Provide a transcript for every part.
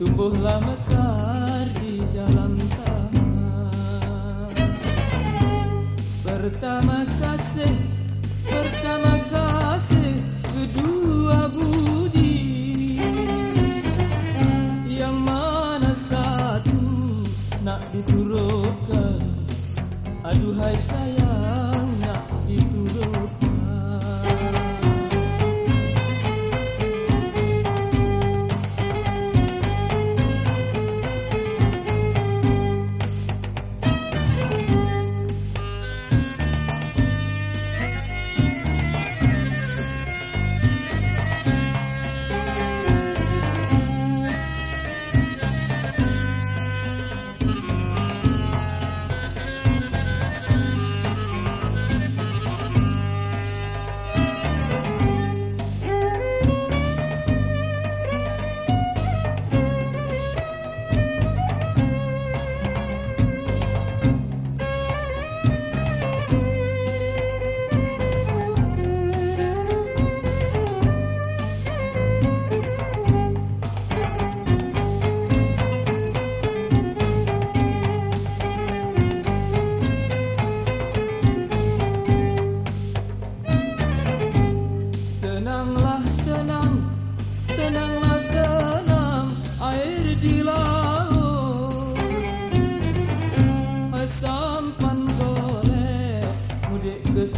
Tumbuhlah mekar di dalam taman Pertama kasih, pertama kasih kedua budi. Yang mana satu nak diturutkan Aduhai sayang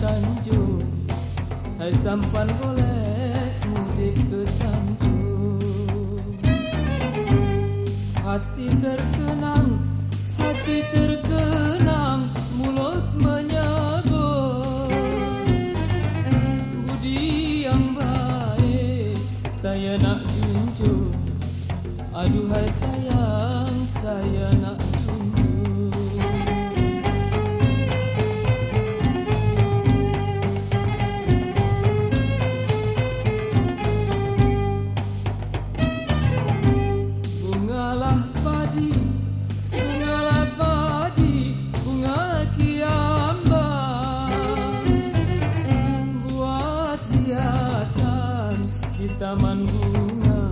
Tanjung. Hai sampan boleh mudik ke Tanjung. Hati terkenang, hati terkenang, mulut menyebut budi yang baik saya nak junjung aduhai sayang taman bunga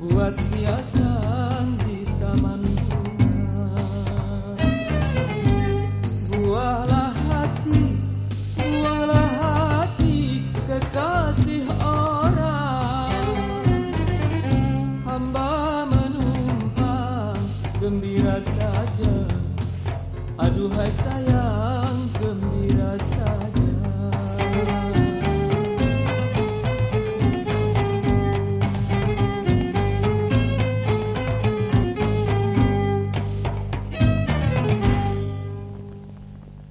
buat hiasan di taman bunga. Buahlah hati buahlah hati kekasih orang. Hamba menumpang gembira saja. Aduhai sayang